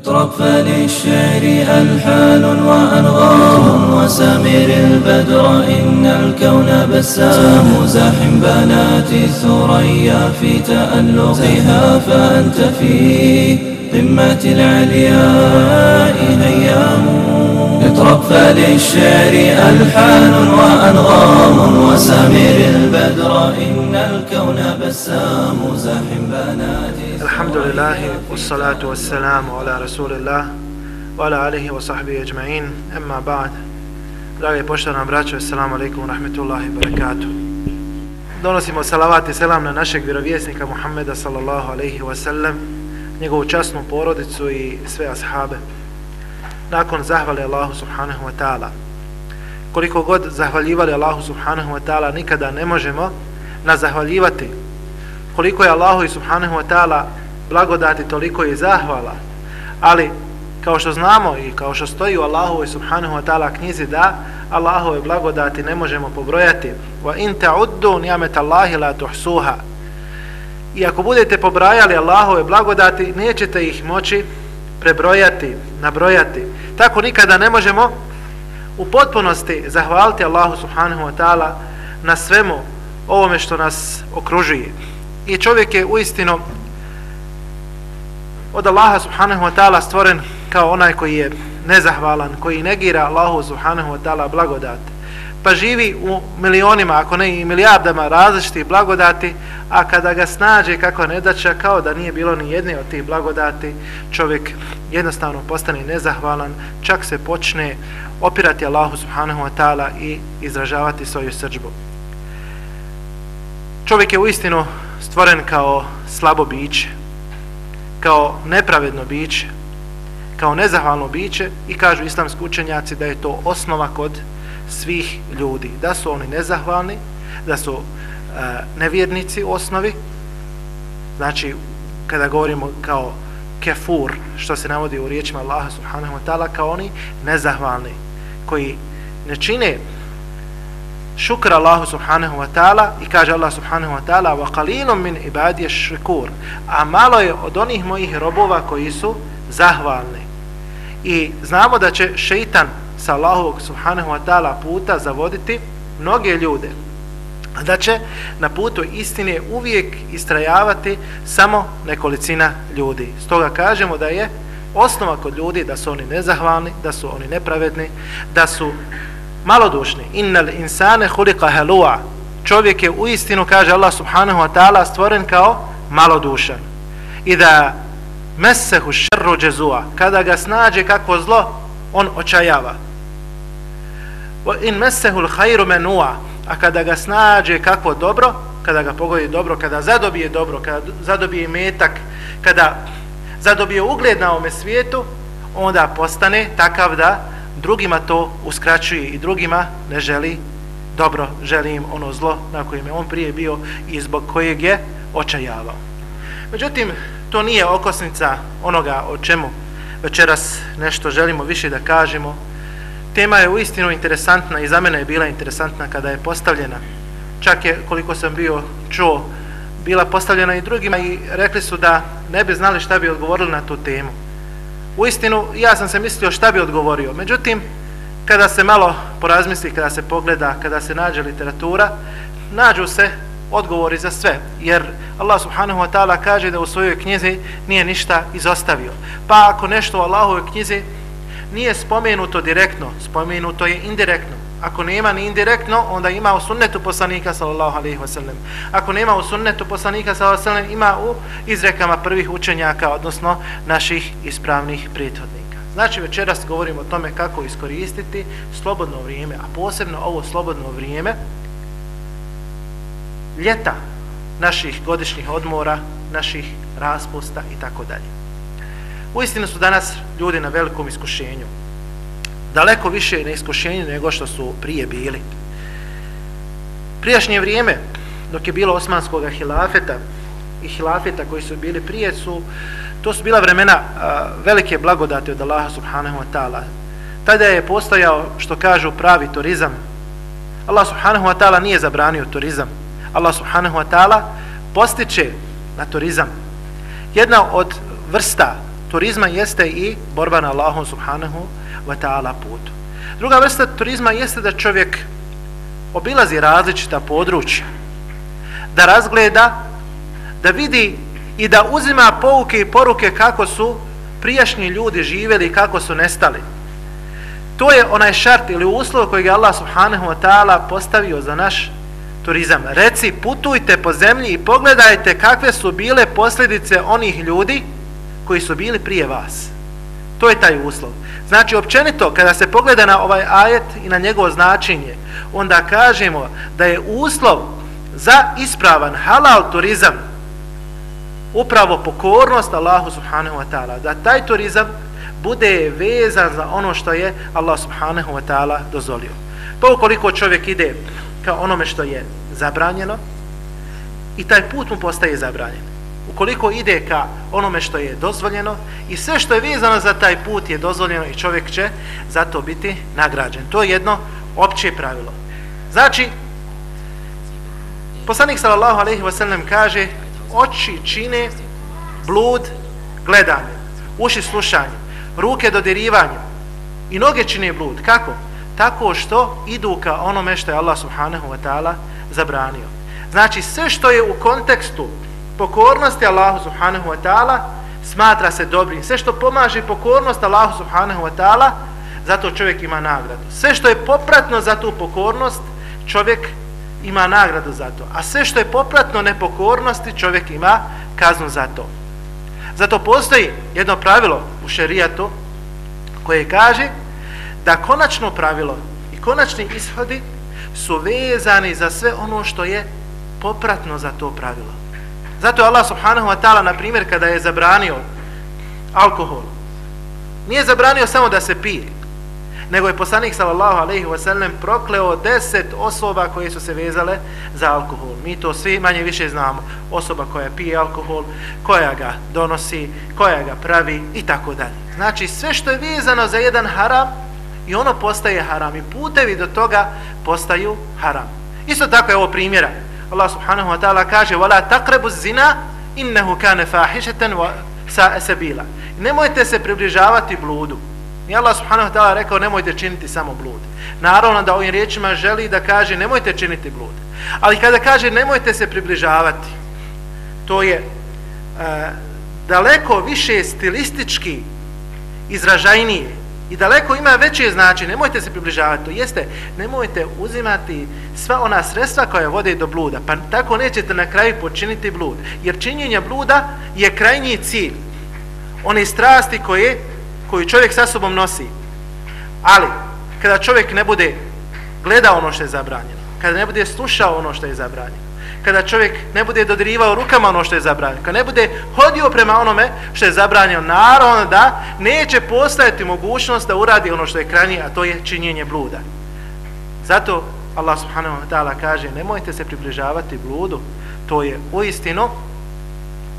اطرق فللشعر ألحان وأنغام وسمر البدر إن الكون بسام زاحم بنات الثريا في تألقها فأنت في قمة العلياء هيام. اطرق فللشعر ألحان وأنغام وسمر البدر إن الكون بسام زاحم بنات Alhamdulillahi, ussalatu wassalamu ala rasulillah, wa ala alihi wa sahbihi ajma'in, emma ba'd. Dragi poštovani braćo, assalamu alaikum wa rahmetullahi wa barakatuh. Donosimo salavat i selam na našeg vjerovjesnika Muhammeda sallallahu alaihi wa sallam, njegovu časnu porodicu i sve ashabe. Nakon zahvale Allahu subhanahu wa ta'ala. Koliko god zahvaljivali Allahu subhanahu wa ta'ala, nikada ne možemo nazahvaljivati koliko je Allahu i subhanahu wa ta'ala blagodati toliko i zahvala. Ali kao što znamo i kao što stoji u Allahu i subhanahu wa ta'ala knjizi da Allahove blagodati ne možemo pobrojati. Wa in ta'uddu ni'mat Allahi la tuhsuha. I ako budete pobrajali Allahove blagodati nećete ih moći prebrojati, nabrojati. Tako nikada ne možemo u potpunosti zahvaliti Allahu subhanahu wa ta'ala na svemu ovome što nas okružuje. I čovjek je uistinu od Allaha subhanahu wa ta'ala stvoren kao onaj koji je nezahvalan, koji negira Allahu subhanahu wa ta'ala blagodat. Pa živi u milionima, ako ne i milijardama različitih blagodati, a kada ga snađe kako nedaća, kao da nije bilo ni jedne od tih blagodati, čovjek jednostavno postane nezahvalan, čak se počne opirati Allahu subhanahu wa ta'ala i izražavati svoju srđbu. Čovjek je uistinu stvoren kao slabo biće, kao nepravedno biće, kao nezahvalno biće i kažu islamski učenjaci da je to osnova kod svih ljudi. Da su oni nezahvalni, da su e, nevjernici u osnovi, znači kada govorimo kao kefur, što se navodi u riječima Allaha subhanahu wa ta'ala, kao oni nezahvalni, koji ne čine šukra Allahu subhanahu wa ta'ala i kaže Allah subhanahu wa ta'ala wa qalilun min ibadije šekur a malo je od onih mojih robova koji su zahvalni. I znamo da će šeitan sa Allahovog subhanahu wa ta'ala puta zavoditi mnoge ljude da će na putu istine uvijek istrajavati samo nekolicina ljudi. Stoga kažemo da je osnova kod ljudi da su oni nezahvalni da su oni nepravedni da su malodušni. Innal insane hulika halua. Čovjek je u istinu kaže Allah subhanahu wa ta'ala stvoren kao malodušan. I da mesehu šerru džezua. Kada ga snađe kakvo zlo on očajava. In mesehu l'hajru menua a kada ga snađe kakvo dobro kada ga pogodi dobro, kada zadobije dobro kada zadobije metak kada zadobije ugled na ovome svijetu onda postane takav da drugima to uskraćuje i drugima ne želi dobro, želi im ono zlo na kojem je on prije bio i zbog kojeg je očajavao. Međutim, to nije okosnica onoga o čemu večeras nešto želimo više da kažemo. Tema je uistinu interesantna i za mene je bila interesantna kada je postavljena. Čak je, koliko sam bio čuo, bila postavljena i drugima i rekli su da ne bi znali šta bi odgovorili na tu temu u istinu ja sam se mislio šta bi odgovorio. Međutim kada se malo porazmisli kada se pogleda, kada se nađe literatura nađu se odgovori za sve. Jer Allah subhanahu wa ta'ala kaže da u svojoj knjizi nije ništa izostavio. Pa ako nešto u Allahovoj knjizi nije spomenuto direktno spomenuto je indirektno ako nema ni indirektno onda ima u sunnetu poslanika sallallahu alaihi wasallam ako nema u sunnetu poslanika sallallahu alaihi wasallam ima u izrekama prvih učenjaka odnosno naših ispravnih prethodnika. Znači večeras govorimo o tome kako iskoristiti slobodno vrijeme a posebno ovo slobodno vrijeme ljeta naših godišnjih odmora naših raspusta i tako dalje. Uistinu su danas ljudi na velikom iskušenju daleko više neiskušenju nego što su prije bili. Prijašnje vrijeme, dok je bilo osmanskog hilafeta i hilafeta koji su bili prije, su, to su bila vremena a, velike blagodati od Allaha subhanahu wa ta'ala. Tada je postojao, što kažu, pravi turizam. Allah subhanahu wa ta'ala nije zabranio turizam. Allah subhanahu wa ta'ala postiče na turizam. Jedna od vrsta turizma jeste i borba na Allahom subhanahu wa ta'ala putu. Druga vrsta turizma jeste da čovjek obilazi različita područja, da razgleda, da vidi i da uzima pouke i poruke kako su prijašnji ljudi živjeli i kako su nestali. To je onaj šart ili uslov kojeg je Allah subhanahu wa ta'ala postavio za naš turizam. Reci, putujte po zemlji i pogledajte kakve su bile posljedice onih ljudi koji su bili prije vas. To je taj uslov. Znači, općenito, kada se pogleda na ovaj ajet i na njegovo značenje, onda kažemo da je uslov za ispravan halal turizam upravo pokornost Allahu subhanahu wa ta'ala. Da taj turizam bude vezan za ono što je Allah subhanahu wa ta'ala dozvolio. Pa ukoliko čovjek ide ka onome što je zabranjeno i taj put mu postaje zabranjen. Ukoliko ide ka onome što je dozvoljeno i sve što je vezano za taj put je dozvoljeno i čovjek će za to biti nagrađen. To je jedno opće pravilo. Znači, poslanik sallallahu alaihi wa sallam kaže oči čine blud gledanje, uši slušanje, ruke dodirivanje i noge čine blud. Kako? Tako što idu ka onome što je Allah subhanahu wa ta'ala zabranio. Znači sve što je u kontekstu pokornosti Allahu subhanahu wa ta'ala smatra se dobrim. Sve što pomaže pokornost Allahu subhanahu wa ta'ala zato čovjek ima nagradu. Sve što je popratno za tu pokornost čovjek ima nagradu za to. A sve što je popratno nepokornosti, čovjek ima kaznu za to. Zato postoji jedno pravilo u šerijatu koje kaže da konačno pravilo i konačni ishodi su vezani za sve ono što je popratno za to pravilo. Zato je Allah subhanahu wa ta'ala, na primjer, kada je zabranio alkohol, nije zabranio samo da se pije, nego je poslanik sallallahu alejhi ve sellem prokleo deset osoba koje su se vezale za alkohol. Mi to svi manje više znamo. Osoba koja pije alkohol, koja ga donosi, koja ga pravi i tako dalje. Znači sve što je vezano za jedan haram i ono postaje haram i putevi do toga postaju haram. Isto tako je ovo primjera. Allah subhanahu wa ta'ala kaže وَلَا تَقْرَبُ الزِّنَا إِنَّهُ كَانَ فَاحِشَةً وَسَا سَبِيلًا Nemojte se približavati bludu. I Allah subhanahu wa ta'ala rekao nemojte činiti samo blud. Naravno da ovim riječima želi da kaže nemojte činiti blud. Ali kada kaže nemojte se približavati, to je e, daleko više stilistički izražajnije i daleko ima veće znači, nemojte se približavati, to. Jeste, nemojte uzimati sva ona sredstva koja vode do bluda, pa tako nećete na kraju počiniti blud, jer činjenje bluda je krajnji cilj, one strasti koje koju čovjek sa sobom nosi. Ali, kada čovjek ne bude gledao ono što je zabranjeno, kada ne bude slušao ono što je zabranjeno, kada čovjek ne bude dodirivao rukama ono što je zabranjeno, kada ne bude hodio prema onome što je zabranjeno, naravno da neće postajati mogućnost da uradi ono što je krajnije, a to je činjenje bluda. Zato Allah subhanahu wa ta'ala kaže nemojte se približavati bludu, to je uistinu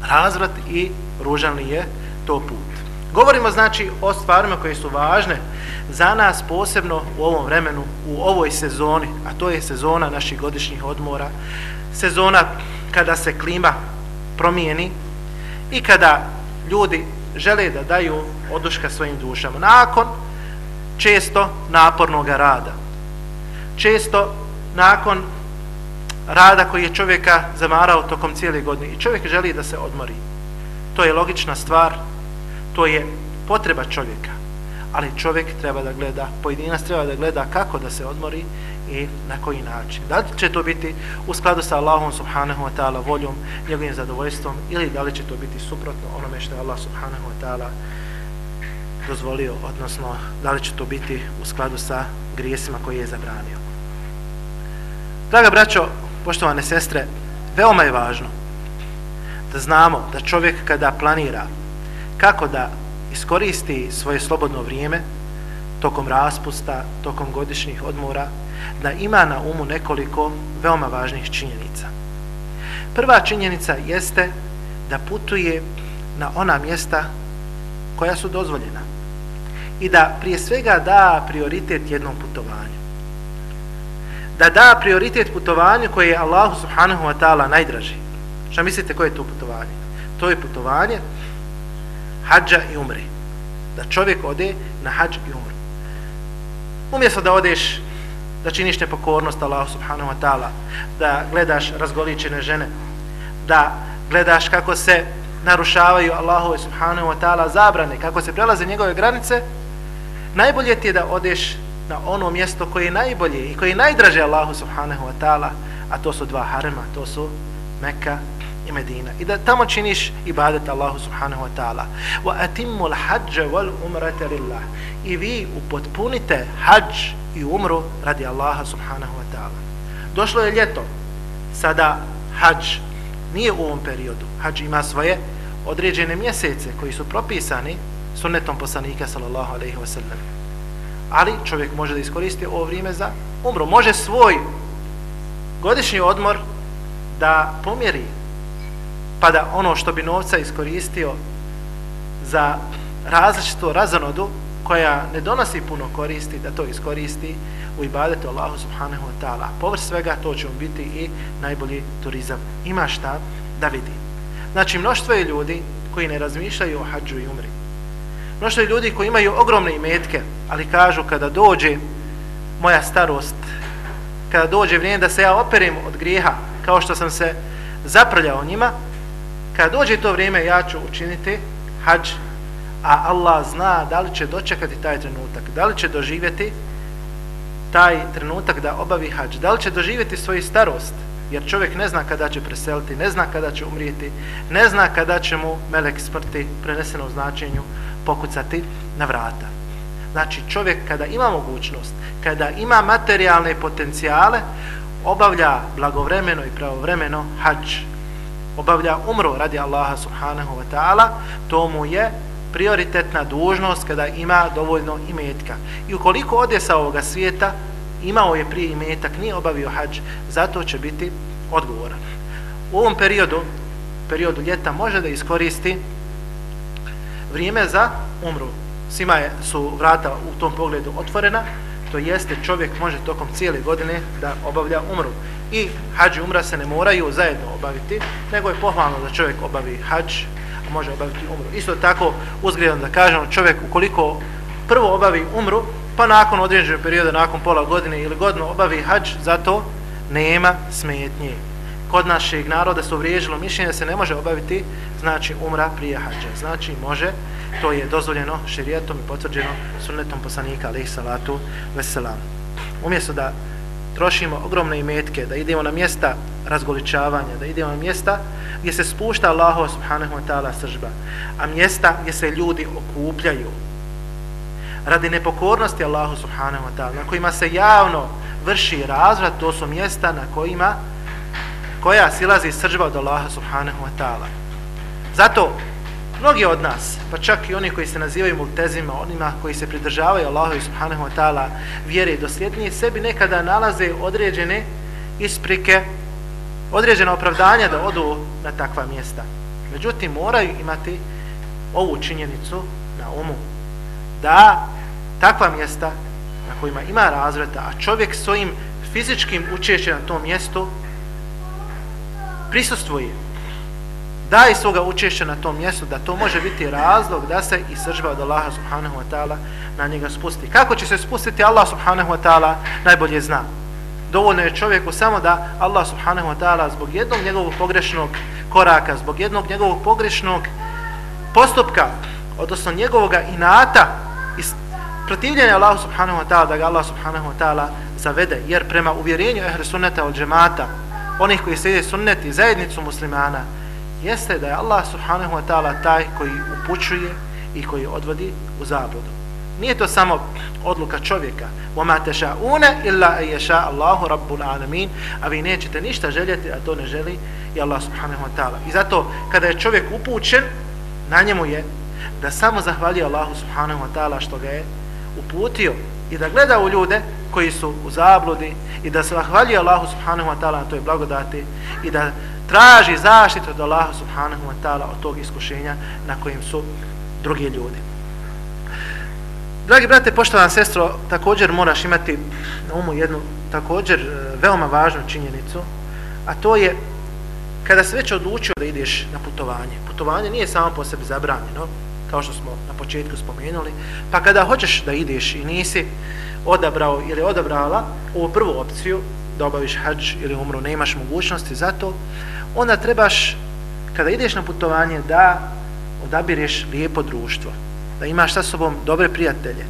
razvrat i ružan je to put. Govorimo znači o stvarima koje su važne za nas posebno u ovom vremenu, u ovoj sezoni, a to je sezona naših godišnjih odmora, sezona kada se klima promijeni i kada ljudi žele da daju oduška svojim dušama. Nakon često napornog rada, često nakon rada koji je čovjeka zamarao tokom cijele godine i čovjek želi da se odmori. To je logična stvar, to je potreba čovjeka ali čovjek treba da gleda pojedinac treba da gleda kako da se odmori i na koji način. Da li će to biti u skladu sa Allahom subhanahu wa ta'ala voljom, njegovim zadovoljstvom ili da li će to biti suprotno onome što je Allah subhanahu wa ta'ala dozvolio, odnosno da li će to biti u skladu sa grijesima koje je zabranio. Draga braćo, poštovane sestre veoma je važno da znamo da čovjek kada planira kako da iskoristi svoje slobodno vrijeme tokom raspusta, tokom godišnjih odmora, da ima na umu nekoliko veoma važnih činjenica. Prva činjenica jeste da putuje na ona mjesta koja su dozvoljena i da prije svega da prioritet jednom putovanju. Da da prioritet putovanju koje je Allahu subhanahu wa ta'ala najdraži. Šta mislite koje je to putovanje? To je putovanje hađa i umri. Da čovjek ode na hađ i umri. Umjesto da odeš da činiš nepokornost Allahu subhanahu wa ta'ala, da gledaš razgoličene žene, da gledaš kako se narušavaju Allahove subhanahu wa ta'ala zabrane, kako se prelaze njegove granice, najbolje ti je da odeš na ono mjesto koje je najbolje i koje je najdraže Allahu subhanahu wa ta'ala, a to su dva harema, to su Mekka i Medina. I da tamo činiš ibadet Allahu subhanahu wa ta'ala. Wa atimmu l-hađa wal umrata lillah. I vi upotpunite hađ i umru radi Allaha subhanahu wa ta'ala. Došlo je ljeto. Sada hađ nije u ovom periodu. Hađ ima svoje određene mjesece koji su propisani sunnetom poslanika sallallahu alaihi wa sallam. Ali čovjek može da iskoristi ovo vrijeme za umru. Može svoj godišnji odmor da pomjeri pa da ono što bi novca iskoristio za različitu razanodu koja ne donosi puno koristi, da to iskoristi u ibadetu Allahu subhanahu wa ta'ala. Površ svega to će biti i najbolji turizam. Ima šta da vidi. Znači, mnoštvo je ljudi koji ne razmišljaju o hađu i umri. Mnoštvo je ljudi koji imaju ogromne imetke, ali kažu kada dođe moja starost, kada dođe vrijeme da se ja operem od grijeha, kao što sam se zaprljao njima, kada dođe to vrijeme ja ću učiniti hađ, a Allah zna da li će dočekati taj trenutak, da li će doživjeti taj trenutak da obavi hađ, da li će doživjeti svoju starost, jer čovjek ne zna kada će preseliti, ne zna kada će umrijeti, ne zna kada će mu melek smrti preneseno u značenju pokucati na vrata. Znači čovjek kada ima mogućnost, kada ima materijalne potencijale, obavlja blagovremeno i pravovremeno hađ. Obavlja umru radi Allaha subhanahu wa ta'ala, to mu je prioritetna dužnost kada ima dovoljno imetka. I ukoliko ode sa ovoga svijeta, imao je prije imetak, nije obavio hađ, zato će biti odgovoran. U ovom periodu, periodu ljeta, može da iskoristi vrijeme za umru. Svima su vrata u tom pogledu otvorena, to jeste čovjek može tokom cijele godine da obavlja umru. I hađ i umra se ne moraju zajedno obaviti, nego je pohvalno da čovjek obavi hađ, a može obaviti umru. Isto tako uzgledam da kažem čovjek ukoliko prvo obavi umru, pa nakon određenog perioda, nakon pola godine ili godinu obavi hađ, zato nema smetnje. Kod našeg naroda se uvriježilo mišljenje da se ne može obaviti, znači umra prije hađa. Znači može, to je dozvoljeno širijetom i potvrđeno sunnetom poslanika, alaih salatu veselam. Umjesto da trošimo ogromne imetke, da idemo na mjesta razgoličavanja, da idemo na mjesta gdje se spušta Allaho subhanahu wa ta'ala sržba, a mjesta gdje se ljudi okupljaju, radi nepokornosti Allahu subhanahu wa ta'ala, na kojima se javno vrši razvrat, to su mjesta na kojima koja silazi sržba od Allaha subhanahu wa ta'ala. Zato mnogi od nas, pa čak i oni koji se nazivaju multezima, onima koji se pridržavaju Allahu subhanahu wa ta'ala vjere i dosljednije, sebi nekada nalaze određene isprike, određena opravdanja da odu na takva mjesta. Međutim, moraju imati ovu činjenicu na umu da takva mjesta na kojima ima razvrata, a čovjek svojim fizičkim učešćem na tom mjestu prisustvuje, daje svoga učešća na tom mjestu, da to može biti razlog da se i sržba od Allaha subhanahu wa ta'ala na njega spusti. Kako će se spustiti Allah subhanahu wa ta'ala najbolje zna. Dovoljno je čovjeku samo da Allah subhanahu wa ta'ala zbog jednog njegovog pogrešnog koraka, zbog jednog njegovog pogrešnog postupka, odnosno njegovoga inata i protivljenja Allah subhanahu wa ta'ala da ga Allah subhanahu wa ta'ala zavede, jer prema uvjerenju ehre sunneta od džemata, onih koji slijede sunnet i zajednicu muslimana, jeste da je Allah subhanahu wa ta'ala taj koji upućuje i koji odvodi u zabludu. Nije to samo odluka čovjeka. وَمَا تَشَاءُونَ إِلَّا أَيَّشَاءَ اللَّهُ رَبُّ الْعَالَمِينَ A vi nećete ništa željeti, a to ne želi i Allah subhanahu wa ta'ala. I zato, kada je čovjek upućen, na njemu je da samo zahvali Allahu subhanahu wa ta'ala što ga je uputio i da gleda u ljude koji su u zabludi i da se zahvaljuje Allahu subhanahu wa ta'ala na toj blagodati i da traži zaštitu od Allaha subhanahu wa ta'ala od tog iskušenja na kojim su drugi ljudi. Dragi brate, poštovana sestro, također moraš imati na umu jednu također veoma važnu činjenicu, a to je kada se već odlučio da ideš na putovanje. Putovanje nije samo po sebi zabranjeno, kao što smo na početku spomenuli, pa kada hoćeš da ideš i nisi odabrao ili odabrala ovu prvu opciju, da obaviš hađ ili umru, ne imaš mogućnosti za to, onda trebaš, kada ideš na putovanje, da odabireš lijepo društvo, da imaš sa sobom dobre prijatelje,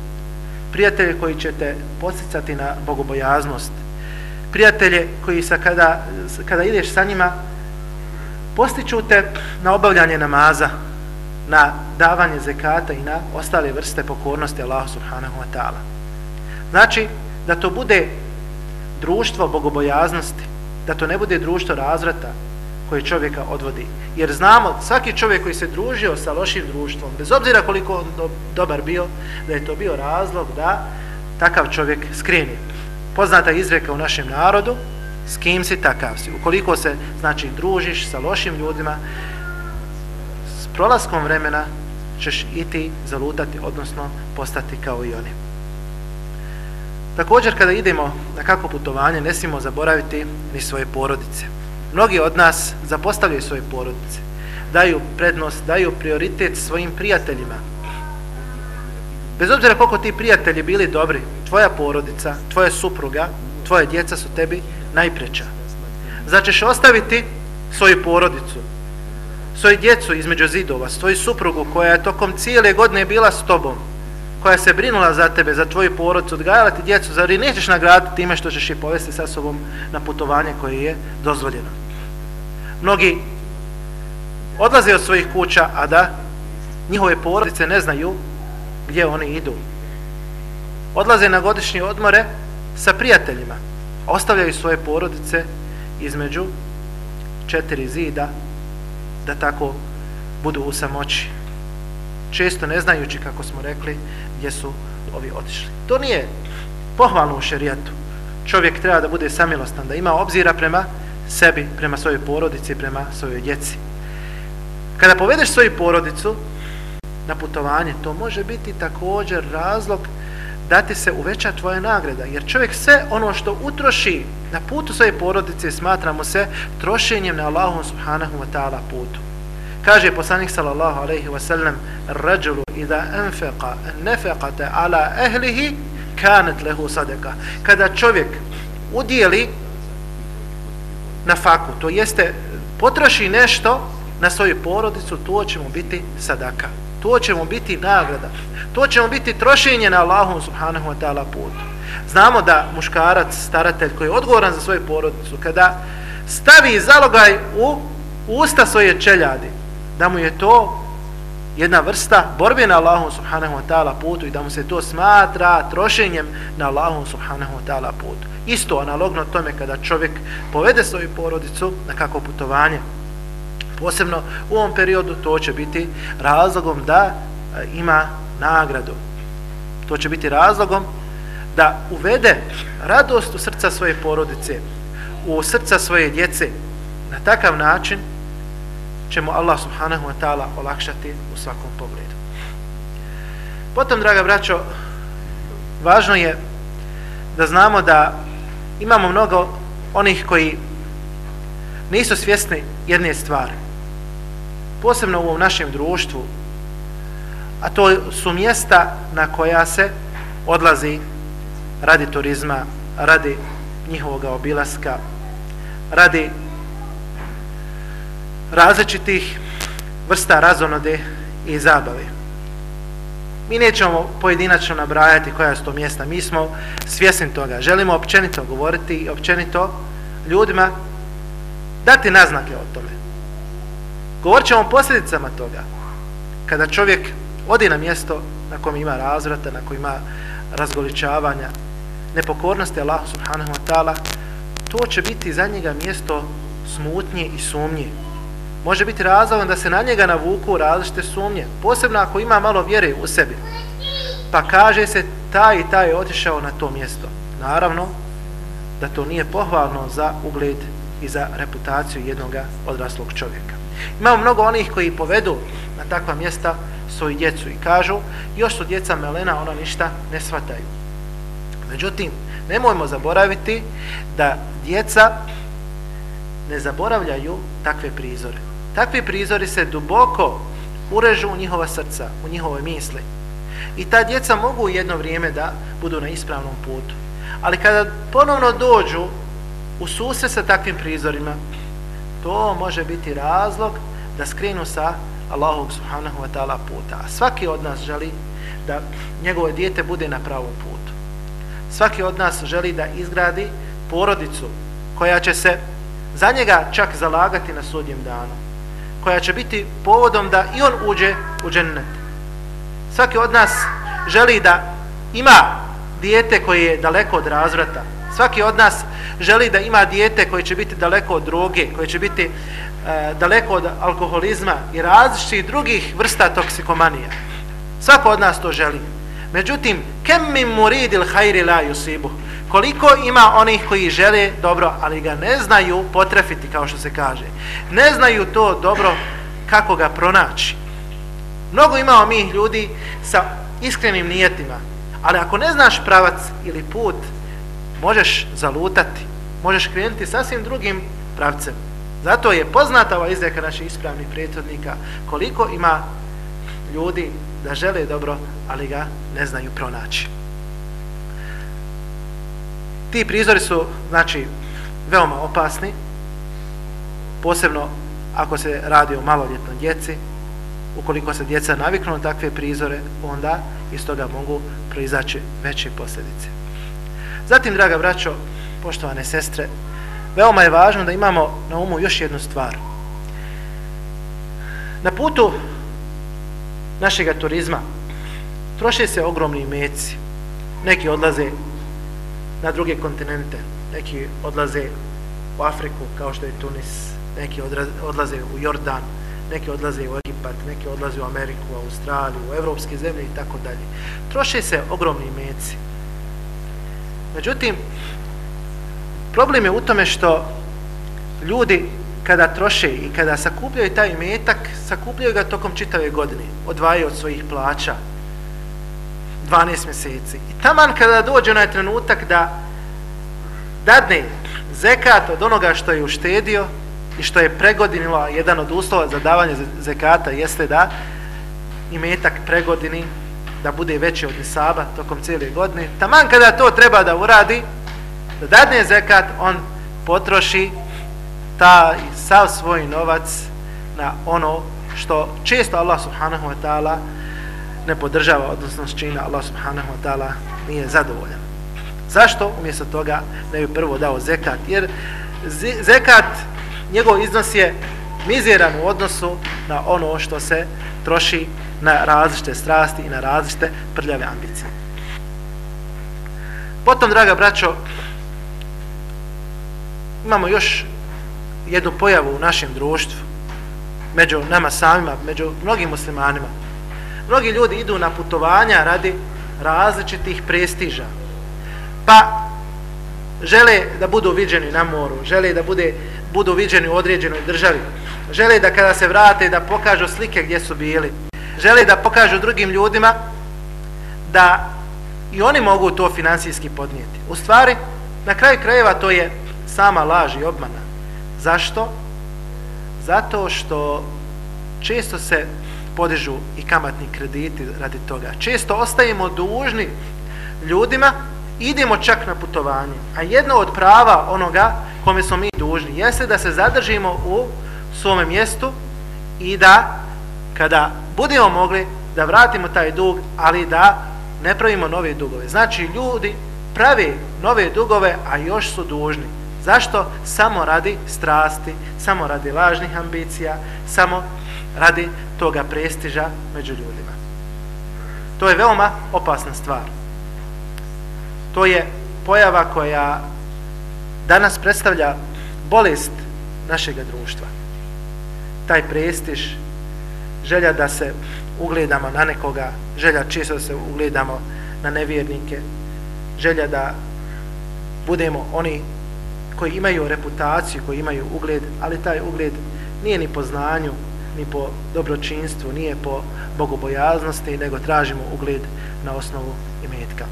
prijatelje koji će te podsjecati na bogobojaznost, prijatelje koji sa kada, kada ideš sa njima postiču te na obavljanje namaza, na davanje zekata i na ostale vrste pokornosti Allahu subhanahu wa ta'ala. Znači, da to bude društvo bogobojaznosti, da to ne bude društvo razvrata koje čovjeka odvodi. Jer znamo, svaki čovjek koji se družio sa lošim društvom, bez obzira koliko on do, dobar bio, da je to bio razlog da takav čovjek skreni. Poznata izreka u našem narodu, s kim si takav si. Ukoliko se, znači, družiš sa lošim ljudima, prolaskom vremena ćeš i ti zalutati, odnosno postati kao i oni. Također kada idemo na kako putovanje ne smijemo zaboraviti ni svoje porodice. Mnogi od nas zapostavljaju svoje porodice, daju prednost, daju prioritet svojim prijateljima. Bez obzira koliko ti prijatelji bili dobri, tvoja porodica, tvoja supruga, tvoje djeca su tebi najpreća. Začeš ostaviti svoju porodicu, svoju djecu između zidova, svoju suprugu koja je tokom cijele godine bila s tobom, koja se brinula za tebe, za tvoju porodicu, odgajala ti djecu, zar i nećeš nagraditi time što ćeš je povesti sa sobom na putovanje koje je dozvoljeno. Mnogi odlaze od svojih kuća, a da njihove porodice ne znaju gdje oni idu. Odlaze na godišnje odmore sa prijateljima, ostavljaju svoje porodice između četiri zida da tako budu u samoći. Često ne znajući, kako smo rekli, gdje su ovi otišli. To nije pohvalno u šerijatu. Čovjek treba da bude samilostan, da ima obzira prema sebi, prema svojoj porodici, prema svojoj djeci. Kada povedeš svoju porodicu na putovanje, to može biti također razlog da ti se uveća tvoja nagrada. Jer čovjek sve ono što utroši na putu svoje porodice smatramo se trošenjem na Allahom subhanahu wa ta'ala putu. Kaže poslanik sallallahu alejhi ve sellem: "Rajulu idha anfaqa nafaqata ala ahlihi kanat lahu sadaqa." Kada čovjek udijeli na faku, to jeste potroši nešto na svoju porodicu, to će mu biti sadaka. To će mu biti nagrada. To će mu biti trošenje na Allahom subhanahu wa ta'ala putu. Znamo da muškarac, staratelj koji je odgovoran za svoju porodicu, kada stavi zalogaj u usta svoje čeljadi, da mu je to jedna vrsta borbe na Allahom subhanahu wa ta'ala putu i da mu se to smatra trošenjem na Allahom subhanahu wa ta'ala putu. Isto analogno tome kada čovjek povede svoju porodicu na kako putovanje, posebno u ovom periodu to će biti razlogom da ima nagradu. To će biti razlogom da uvede radost u srca svoje porodice, u srca svoje djece. Na takav način će mu Allah subhanahu wa ta'ala olakšati u svakom pogledu. Potom, draga braćo, važno je da znamo da imamo mnogo onih koji nisu svjesni jedne stvari. Posebno u ovom našem društvu, a to su mjesta na koja se odlazi radi turizma, radi njihovog obilaska, radi različitih vrsta razonode i zabave. Mi nećemo pojedinačno nabrajati koja su to mjesta, mi smo svjesni toga. Želimo općenito govoriti i općenito ljudima dati naznake o tome. Govorit ćemo o posljedicama toga. Kada čovjek odi na mjesto na kojem ima razvrata, na kojem ima razgoličavanja, nepokornosti Allahu subhanahu wa ta'ala, to će biti za njega mjesto smutnje i sumnje može biti razlogom da se na njega navuku različite sumnje, posebno ako ima malo vjere u sebi. Pa kaže se taj i taj je otišao na to mjesto. Naravno da to nije pohvalno za ugled i za reputaciju jednog odraslog čovjeka. Imamo mnogo onih koji povedu na takva mjesta svoju djecu i kažu još su djeca melena, ona ništa ne shvataju. Međutim, nemojmo zaboraviti da djeca ne zaboravljaju takve prizore. Takvi prizori se duboko urežu u njihova srca, u njihove misli. I ta djeca mogu jedno vrijeme da budu na ispravnom putu. Ali kada ponovno dođu u susret sa takvim prizorima, to može biti razlog da skrinu sa Allahog subhanahu wa ta'ala puta. A svaki od nas želi da njegovo dijete bude na pravom putu. Svaki od nas želi da izgradi porodicu koja će se za njega čak zalagati na sudnjem danu. Koja će biti povodom da i on uđe u džennet. Svaki od nas želi da ima dijete koje je daleko od razvrata. Svaki od nas želi da ima dijete koje će biti daleko od droge, koje će biti e, daleko od alkoholizma i različitih drugih vrsta toksikomanija. Svako od nas to želi. Međutim, kem mi muridil hajri la yusibu. Koliko ima onih koji žele dobro, ali ga ne znaju potrefiti, kao što se kaže. Ne znaju to dobro kako ga pronaći. Mnogo imamo mi ljudi sa iskrenim nijetima, ali ako ne znaš pravac ili put, možeš zalutati, možeš krenuti sasvim drugim pravcem. Zato je poznata ova izreka naših ispravnih prethodnika koliko ima ljudi da žele dobro, ali ga ne znaju pronaći. Ti prizori su, znači, veoma opasni, posebno ako se radi o maloljetnoj djeci, ukoliko se djeca naviknu na takve prizore, onda iz toga mogu proizaći veće posljedice. Zatim, draga braćo, poštovane sestre, veoma je važno da imamo na umu još jednu stvar. Na putu našega turizma troše se ogromni meci. Neki odlaze na druge kontinente, neki odlaze u Afriku kao što je Tunis, neki odlaze u Jordan, neki odlaze u Egipat, neki odlaze u Ameriku, u Australiju, u evropske zemlje i tako dalje. Troše se ogromni meci. Međutim, problem je u tome što ljudi kada troše i kada sakupljaju taj metak, sakupljaju ga tokom čitave godine, odvajaju od svojih plaća 12 mjeseci. I taman kada dođe onaj trenutak da dadne zekat od onoga što je uštedio i što je pregodinila jedan od uslova za davanje zekata jeste da i metak pregodini da bude veći od nisaba tokom cijele godine. Taman kada to treba da uradi, da dadne zekat, on potroši taj sav svoj novac na ono što često Allah subhanahu wa ta'ala ne podržava, odnosno s čina Allah subhanahu wa ta'ala nije zadovoljan. Zašto? Umjesto toga ne bi prvo dao zekat. Jer zekat, njegov iznos je mizeran u odnosu na ono što se troši na različite strasti i na različite prljave ambicije. Potom, draga braćo, imamo još jednu pojavu u našem društvu, među nama samima, među mnogim muslimanima. Mnogi ljudi idu na putovanja radi različitih prestiža. Pa žele da budu viđeni na moru, žele da bude, budu viđeni u određenoj državi, žele da kada se vrate da pokažu slike gdje su bili, žele da pokažu drugim ljudima da i oni mogu to financijski podnijeti. U stvari, na kraju krajeva to je sama laž i obmana. Zašto? Zato što često se podižu i kamatni krediti radi toga. Često ostajemo dužni ljudima, idemo čak na putovanje. A jedno od prava onoga kome smo mi dužni jeste da se zadržimo u svome mjestu i da kada budemo mogli da vratimo taj dug, ali da ne pravimo nove dugove. Znači ljudi pravi nove dugove, a još su dužni. Zašto? Samo radi strasti, samo radi lažnih ambicija, samo radi toga prestiža među ljudima. To je veoma opasna stvar. To je pojava koja danas predstavlja bolest našeg društva. Taj prestiž, želja da se ugledamo na nekoga, želja čisto da se ugledamo na nevjernike, želja da budemo oni koji imaju reputaciju, koji imaju ugled, ali taj ugled nije ni po znanju, ni po dobročinstvu, nije po bogobojaznosti, nego tražimo ugled na osnovu imetka.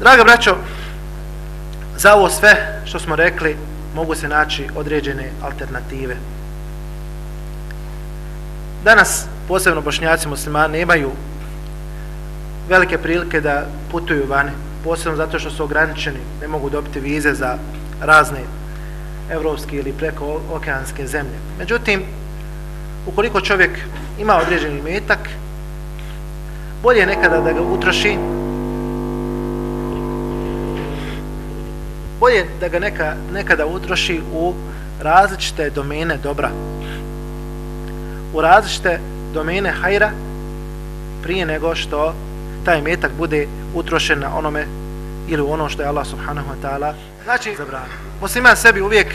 Draga braćo, za ovo sve što smo rekli mogu se naći određene alternative. Danas posebno bošnjaci muslimani nemaju velike prilike da putuju vani, posebno zato što su ograničeni, ne mogu dobiti vize za razne evropske ili preko okeanske zemlje. Međutim, ukoliko čovjek ima određeni metak, bolje je nekada da ga utroši, bolje da ga neka, nekada utroši u različite domene dobra. U različite domene hajra prije nego što taj metak bude utrošen na onome ili u ono što je Allah subhanahu wa ta'ala znači zabranio. Musliman sebi uvijek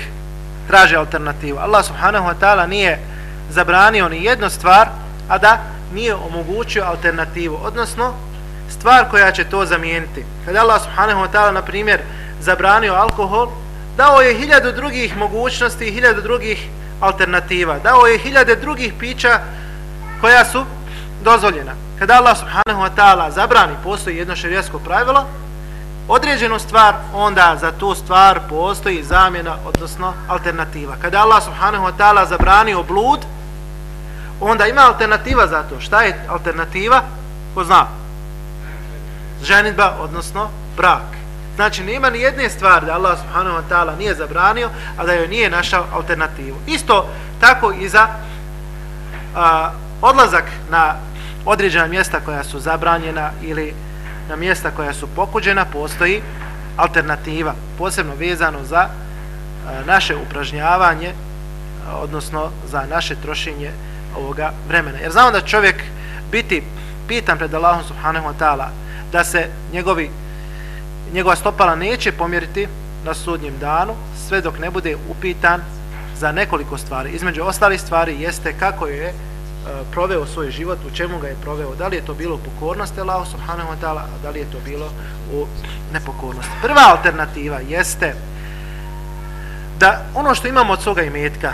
traži alternativu. Allah subhanahu wa ta'ala nije zabranio ni jednu stvar, a da nije omogućio alternativu, odnosno stvar koja će to zamijeniti. Kada Allah subhanahu wa ta'ala, na primjer, zabranio alkohol, dao je hiljadu drugih mogućnosti hiljadu drugih alternativa. Dao je hiljade drugih pića koja su dozvoljena. Kada Allah subhanahu wa ta'ala zabrani, postoji jedno šerijasko pravilo, određenu stvar, onda za tu stvar postoji zamjena, odnosno alternativa. Kada Allah subhanahu wa ta'ala zabranio blud, onda ima alternativa za to. Šta je alternativa? Ko zna? Ženitba, odnosno brak. Znači, nema ni jedne stvari da Allah subhanahu wa ta'ala nije zabranio, a da joj nije našao alternativu. Isto tako i za a, odlazak na određena mjesta koja su zabranjena ili na mjesta koja su pokuđena postoji alternativa, posebno vezano za a, naše upražnjavanje, a, odnosno za naše trošenje ovoga vremena. Jer znamo da čovjek biti pitan pred Allahom subhanahu wa ta'ala da se njegovi njegova stopala neće pomjeriti na sudnjem danu sve dok ne bude upitan za nekoliko stvari. Između ostalih stvari jeste kako je proveo svoj život, u čemu ga je proveo, da li je to bilo u pokornosti Allah subhanahu wa ta'ala, a da li je to bilo u nepokornosti. Prva alternativa jeste da ono što imamo od svoga imetka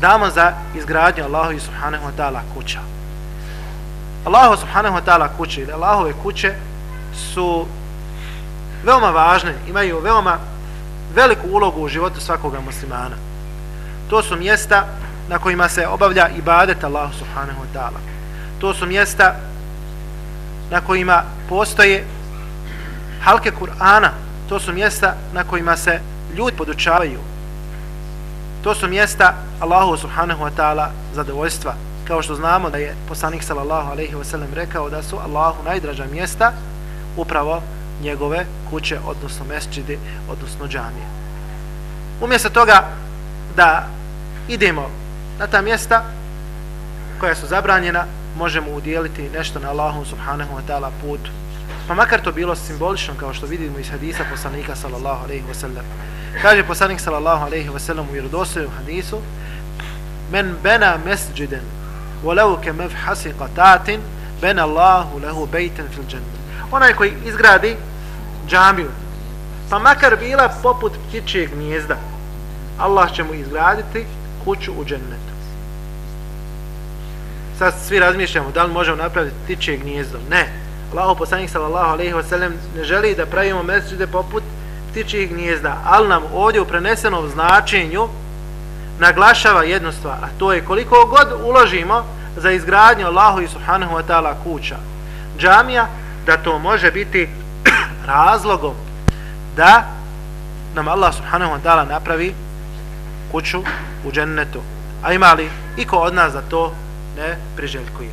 damo za izgradnju Allahu subhanahu wa ta'ala kuća. Allahu subhanahu wa ta'ala kuće ili Allahove kuće su veoma važne, imaju veoma veliku ulogu u životu svakoga muslimana. To su mjesta na kojima se obavlja ibadet Allah subhanahu wa ta'ala. To su mjesta na kojima postoje halke Kur'ana. To su mjesta na kojima se ljudi podučavaju. To su mjesta Allahu subhanahu wa ta'ala zadovoljstva. Kao što znamo da je poslanik sallallahu alaihi wa sallam rekao da su Allahu najdraža mjesta upravo njegove kuće, odnosno mesčidi, odnosno džamije. Umjesto toga da idemo na ta mjesta koja su zabranjena, možemo udjeliti nešto na Allahu subhanahu wa ta'ala put. Pa makar to bilo simbolično, kao što vidimo iz hadisa poslanika sallallahu alaihi wa sallam. Kaže poslanik sallallahu alaihi wa sallam u vjerodostojnom hadisu Men bena mesđiden walau ke mevhasi qatatin ben Allahu lehu bejten fil džennet. Onaj koji izgradi džamiju, pa makar bila poput ptičijeg gnjezda, Allah će mu izgraditi kuću u džennetu. Sad svi razmišljamo da li možemo napraviti ptičije gnjezdo. Ne. Allahu poslanik sallallahu alejhi ve sellem ne želi da pravimo mesdžide poput ptičjih gnjezda, ali nam ovdje u prenesenom značenju naglašava jednu stvar, a to je koliko god uložimo za izgradnju Allahu i subhanahu wa ta'ala kuća, džamija, da to može biti razlogom da nam Allah subhanahu wa ta'ala napravi kuću u džennetu. A ima li iko od nas da to ne priželjkuje?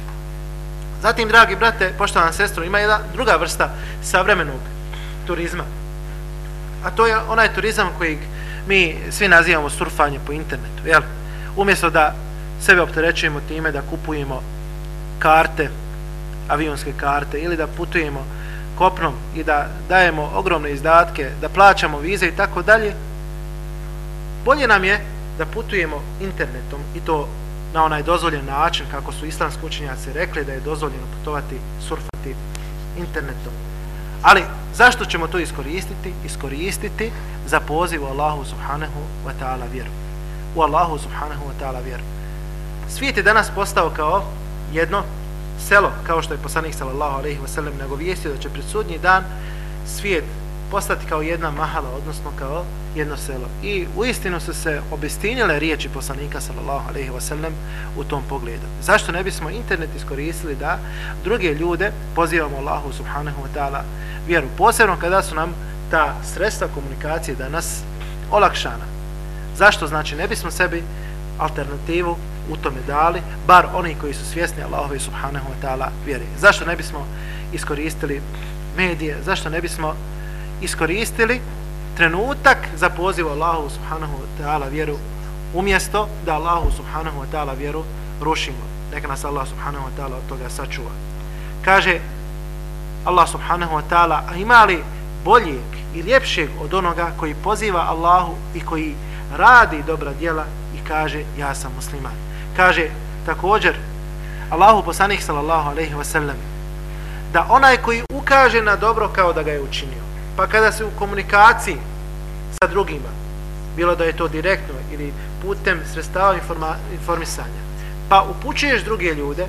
Zatim, dragi brate, poštovana sestro, ima jedna druga vrsta savremenog turizma. A to je onaj turizam koji mi svi nazivamo surfanje po internetu. Jel? Umjesto da sebe opterećujemo time da kupujemo karte, avionske karte ili da putujemo kopnom i da dajemo ogromne izdatke, da plaćamo vize i tako dalje, bolje nam je da putujemo internetom i to na onaj dozvoljen način kako su islamski učenjaci rekli da je dozvoljeno putovati, surfati internetom. Ali zašto ćemo to iskoristiti? Iskoristiti za poziv u Allahu subhanahu wa ta'ala vjeru. U Allahu subhanahu wa ta'ala vjeru. Svijet je danas postao kao jedno selo, kao što je poslanik sallallahu alaihi wa sallam nagovijestio da će pred sudnji dan svijet postati kao jedna mahala, odnosno kao jedno selo. I uistinu su se obistinile riječi poslanika sallallahu alejhi ve sellem u tom pogledu. Zašto ne bismo internet iskoristili da druge ljude pozivamo Allahu subhanahu wa ta'ala vjeru, posebno kada su nam ta sredstva komunikacije danas olakšana. Zašto? Znači ne bismo sebi alternativu u tome dali, bar oni koji su svjesni Allahove subhanahu wa ta'ala vjeri. Zašto ne bismo iskoristili medije, zašto ne bismo iskoristili trenutak za poziv Allahu subhanahu wa ta'ala vjeru umjesto da Allahu subhanahu wa ta'ala vjeru rušimo. Neka nas Allah subhanahu wa ta'ala od toga sačuva. Kaže Allah subhanahu wa ta'ala, a ima li boljeg i ljepšeg od onoga koji poziva Allahu i koji radi dobra djela i kaže ja sam musliman. Kaže također Allahu poslanik sallallahu alejhi ve sellem da onaj koji ukaže na dobro kao da ga je učinio. Pa kada se u komunikaciji sa drugima, bilo da je to direktno ili putem sredstava informisanja, pa upućuješ druge ljude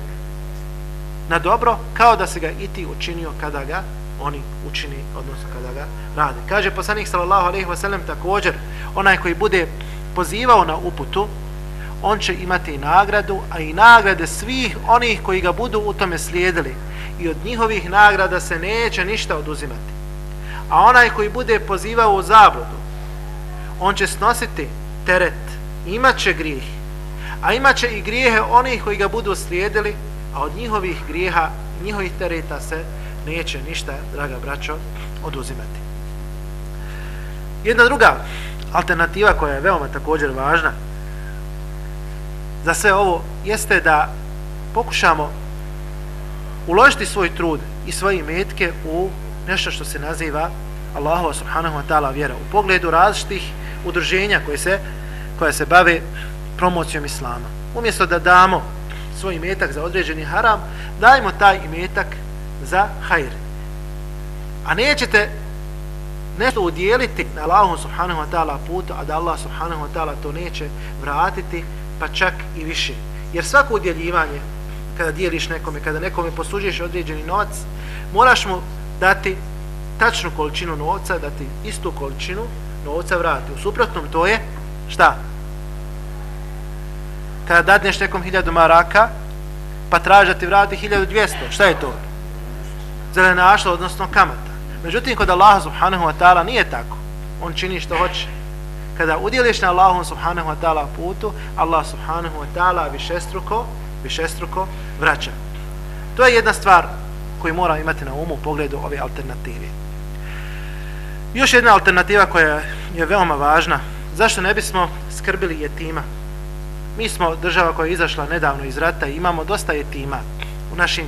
na dobro kao da se ga i ti učinio kada ga oni učini, odnosno kada ga rade. Kaže poslanik sallallahu alejhi ve sellem također, onaj koji bude pozivao na uputu, on će imati nagradu, a i nagrade svih onih koji ga budu u tome slijedili i od njihovih nagrada se neće ništa oduzimati. A onaj koji bude pozivao u zabludu, on će snositi teret, imat će grijeh, a imat će i grijehe onih koji ga budu slijedili, a od njihovih grijeha, njihovih tereta se neće ništa, draga braćo, oduzimati. Jedna druga alternativa koja je veoma također važna za sve ovo jeste da pokušamo uložiti svoj trud i svoje metke u nešto što se naziva Allahu subhanahu wa ta'ala vjera u pogledu različitih udruženja koje se, koje se bave promocijom Islama. Umjesto da damo svoj imetak za određeni haram, dajmo taj imetak za hajr. A nećete nešto udjeliti na Allahu subhanahu wa ta'ala putu, a da Allah subhanahu wa ta'ala to neće vratiti, pa čak i više. Jer svako udjeljivanje, kada dijeliš nekome, kada nekome posuđuješ određeni novac, moraš mu dati tačnu količinu novca, dati istu količinu novca vrati. U suprotnom to je, šta? Kada dadneš nekom hiljadu maraka, pa traži da ti vrati 1200, šta je to? Zelenašla, odnosno kamata. Međutim, kod Allaha subhanahu wa ta'ala nije tako. On čini što hoće. Kada udjeliš na Allahom subhanahu wa ta'ala putu, Allah subhanahu wa ta'ala višestruko, višestruko vraća. To je jedna stvar koju mora imati na umu u pogledu ove alternative. Još jedna alternativa koja je veoma važna. Zašto ne bismo skrbili jetima? Mi smo država koja je izašla nedavno iz rata i imamo dosta jetima u našim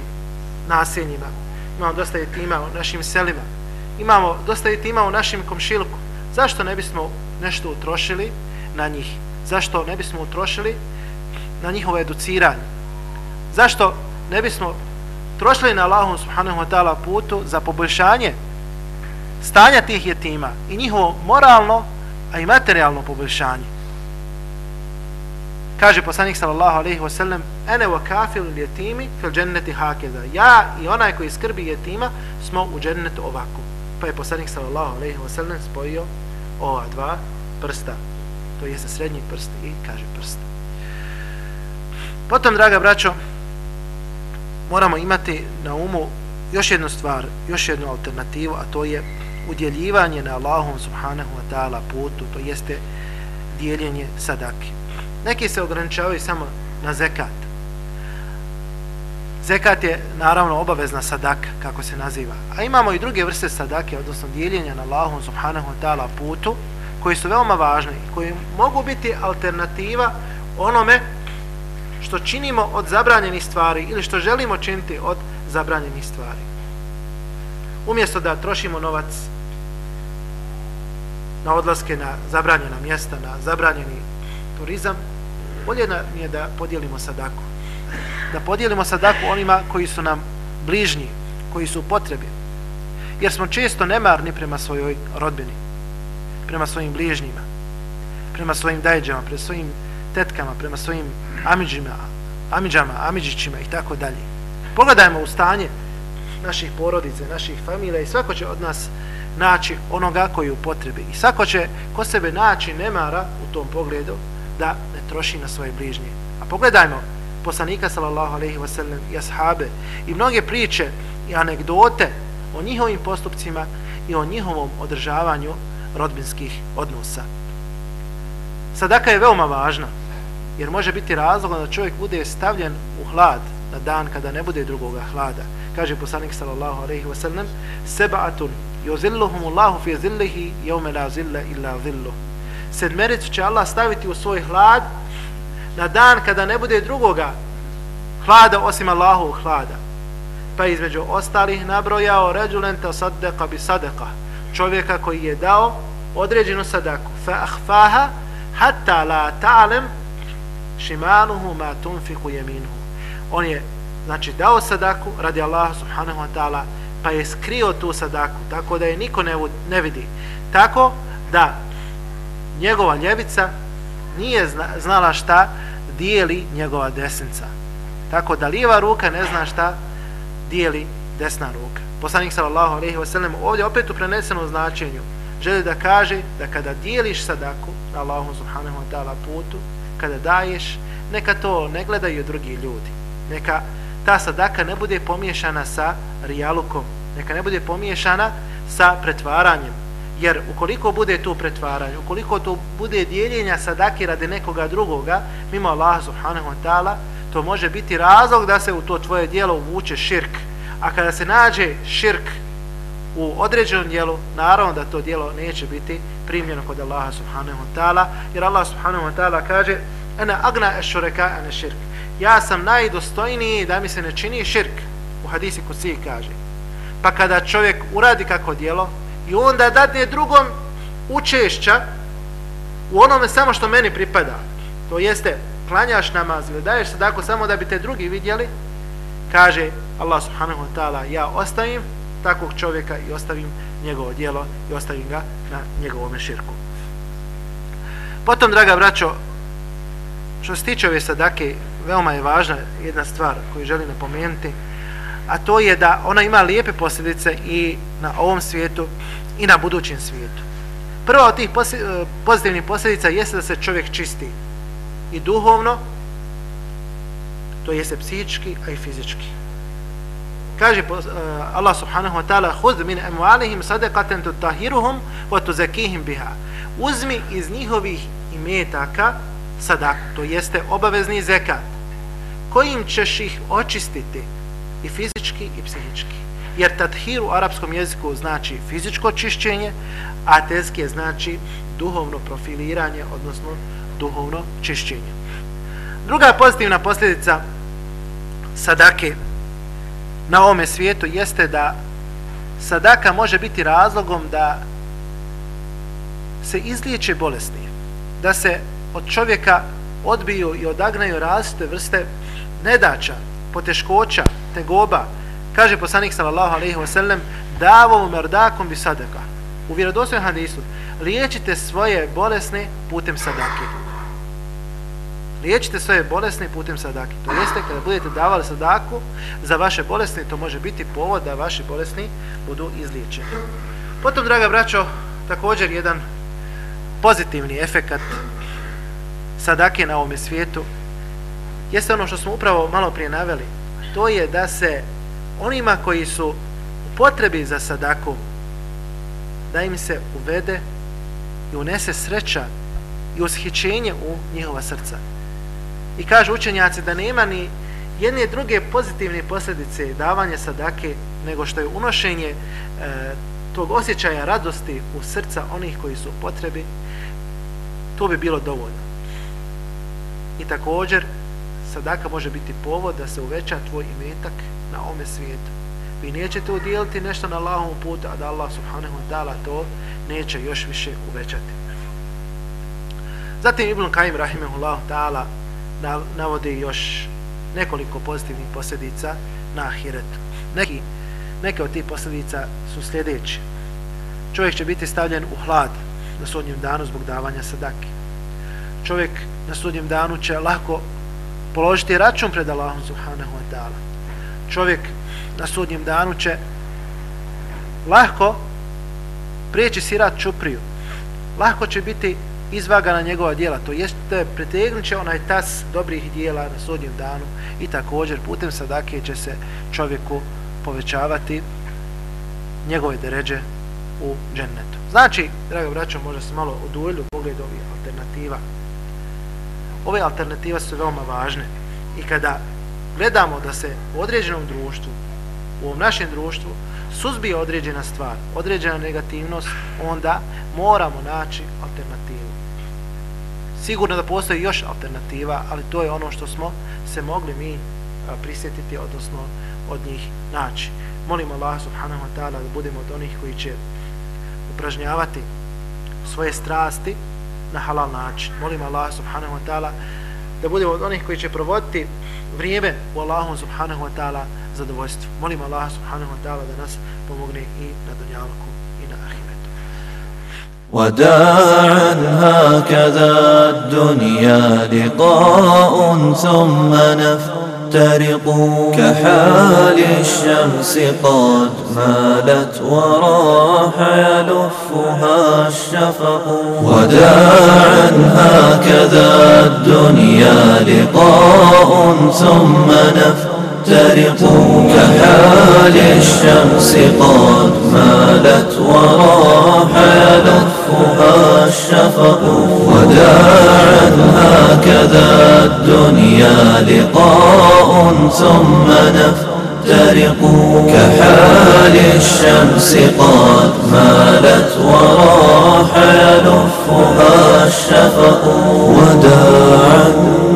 naseljima. Imamo dosta jetima u našim selima. Imamo dosta jetima u našim komšilku. Zašto ne bismo nešto utrošili na njih? Zašto ne bismo utrošili na njihovo educiranje? Zašto ne bismo trošili na Allahom subhanahu wa ta'ala putu za poboljšanje stanja tih jetima i njihovo moralno, a i materijalno poboljšanje? Kaže poslanik sallallahu alejhi ve sellem: "Ene wa kafil yetimi fil jannati hakeza." Ja i onaj koji skrbi jetima smo u džennetu ovako. Pa je poslanik sallallahu alejhi ve sellem spojio ova dva prsta. To jeste srednji prst i kaže prst. Potom, draga braćo, moramo imati na umu još jednu stvar, još jednu alternativu, a to je udjeljivanje na Allahom subhanahu wa ta'ala putu, to jeste dijeljenje sadake. Neki se ograničavaju samo na zekat. Zekat je naravno obavezna sadaka, kako se naziva. A imamo i druge vrste sadake, odnosno dijeljenja na Allahom subhanahu wa ta'ala putu, koji su veoma važni i koji mogu biti alternativa onome što činimo od zabranjenih stvari ili što želimo činiti od zabranjenih stvari. Umjesto da trošimo novac na odlaske na zabranjena mjesta, na zabranjeni turizam, bolje nam je da podijelimo sadaku. Da podijelimo sadaku onima koji su nam bližnji, koji su u potrebi. Jer smo često nemarni prema svojoj rodbini, prema svojim bližnjima, prema svojim dajđama, prema svojim tetkama, prema svojim amiđima, amiđama, amiđićima i tako dalje. Pogledajmo u stanje naših porodice, naših familija i svako će od nas naći onoga koji u potrebi. I svako će ko sebe naći nemara u tom pogledu da ne troši na svoje bližnje. A pogledajmo poslanika sallallahu alaihi wasallam i ashabe i mnoge priče i anegdote o njihovim postupcima i o njihovom održavanju rodbinskih odnosa. Sadaka je veoma važna jer može biti razlogom da čovjek bude stavljen u hlad na dan kada ne bude drugoga hlada. Kaže poslanik sallallahu alejhi ve sellem: "Sab'atun yuzilluhum Allahu fi zillihi yawma la zilla illa zilluh." Sedmericu će Allah staviti u svoj hlad na dan kada ne bude drugoga hlada osim Allahu hlada. Pa između ostalih nabrojao ređulen tasaddaqa bi sadaqa. Čovjeka koji je dao određenu sadaku. Fa ahfaha hatta la ta'lam šimanuhu ma tunfiku jeminuhu. On je znači dao sadaku radi Allaha subhanahu wa ta'ala pa je skrio tu sadaku tako da je niko ne vidi. Tako da njegova ljevica nije znala šta dijeli njegova desnica. Tako da lijeva ruka ne zna šta dijeli desna ruka. Poslanik sallallahu alejhi ve sellem ovdje opet u prenesenom značenju želi da kaže da kada dijeliš sadaku Allahu subhanahu wa ta'ala putu, kada daješ, neka to ne gledaju drugi ljudi. Neka ta sadaka ne bude pomiješana sa rijalukom, neka ne bude pomiješana sa pretvaranjem. Jer ukoliko bude tu pretvaranje, ukoliko to bude dijeljenja sadake radi nekoga drugoga, mimo Allah subhanahu wa ta'ala, to može biti razlog da se u to tvoje dijelo uvuče širk. A kada se nađe širk u određenom dijelu, naravno da to dijelo neće biti primljeno kod Allaha subhanahu wa ta'ala, jer Allah subhanahu wa ta'ala kaže Ena agna ešureka ane širk. Ja sam najdostojniji da mi se ne čini širk. U hadisi kusi kaže. Pa kada čovjek uradi kako dijelo i onda dadne drugom učešća u onome samo što meni pripada, to jeste klanjaš namaz ili daješ sadako samo da bi te drugi vidjeli, kaže Allah subhanahu wa ta'ala ja ostavim takvog čovjeka i ostavim njegovo dijelo i ostavim ga na njegovom širku. Potom, draga braćo, što se tiče ove sadake, veoma je važna jedna stvar koju želim napomenuti, a to je da ona ima lijepe posljedice i na ovom svijetu i na budućem svijetu. Prva od tih pozitivnih posljedica jeste da se čovjek čisti i duhovno, to jeste psihički, a i fizički. Kaže uh, Allah subhanahu wa ta'ala Hud min emualihim sadekaten tutahiruhum wa tuzakihim biha. Uzmi iz njihovih imetaka sadak, to jeste obavezni zekat, kojim ćeš ih očistiti i fizički i psihički. Jer tathir u arapskom jeziku znači fizičko čišćenje, a tezke znači duhovno profiliranje, odnosno duhovno čišćenje. Druga pozitivna posljedica sadake na ovome svijetu jeste da sadaka može biti razlogom da se izliječe bolesti, da se od čovjeka odbiju i odagnaju različite vrste nedača, poteškoća, tegoba. Kaže poslanik sallallahu alejhi ve sellem: "Davo merdakom bi sadaka." U vjerodostojnom hadisu: "Liječite svoje bolesne putem sadake." Liječite svoje bolesne putem sadake. To jeste kada budete davali sadaku za vaše bolesne, to može biti povod da vaši bolesni budu izliječeni. Potom, draga braćo, također jedan pozitivni efekat sadake na ovome svijetu jeste ono što smo upravo malo prije naveli. To je da se onima koji su u potrebi za sadaku da im se uvede i unese sreća i ushićenje u njihova srca. I kažu učenjaci da nema ni jedne druge pozitivne posljedice davanja sadake nego što je unošenje e, tog osjećaja radosti u srca onih koji su u potrebi, to bi bilo dovoljno. I također, sadaka može biti povod da se uveća tvoj imetak na ome svijetu. Vi nećete udjeliti nešto na Allahovom putu, a da Allah subhanahu wa ta'ala to neće još više uvećati. Zatim Ibn Kajim rahimahullahu ta'ala navodi još nekoliko pozitivnih posljedica na ahiretu. Neki, neke od tih posljedica su sljedeći. Čovjek će biti stavljen u hlad na sudnjem danu zbog davanja sadake. Čovjek na sudnjem danu će lako položiti račun pred Allahom subhanahu wa ta'ala. Čovjek na sudnjem danu će lako prijeći sirat čupriju, lako će biti izvagana njegova dijela, to jeste pretegnut će onaj tas dobrih dijela na sudnjem danu i također putem sadake će se čovjeku povećavati njegove deređe u džennetu. Znači, drago braćo, možda se malo oduljili u pogledu ovih alternativa. Ove alternative su veoma važne i kada gledamo da se u određenom društvu, u ovom našem društvu, suzbije određena stvar, određena negativnost, onda moramo naći alternativu. Sigurno da postoji još alternativa, ali to je ono što smo se mogli mi prisjetiti, odnosno od njih naći. Molim Allah subhanahu wa ta'ala da budemo od onih koji će upražnjavati svoje strasti na halal način. Molim Allah subhanahu wa ta'ala da budemo od onih koji će provoditi vrijeme u Allahu subhanahu wa ta'ala zadovoljstvo. Molim Allah subhanahu wa ta'ala da nas pomogne i na dunjalku i na ahiretu. وداعا هكذا الدنيا لقاء ثم نفترق كحال الشمس قد مالت وراح يلفها الشفق. وداعا هكذا الدنيا لقاء ثم نفترق تفترق كحال الشمس قد مالت وراح يلفها الشفق وداعا هكذا الدنيا لقاء ثم نفترق كحال الشمس قد مالت وراح يلفها الشفق وداعا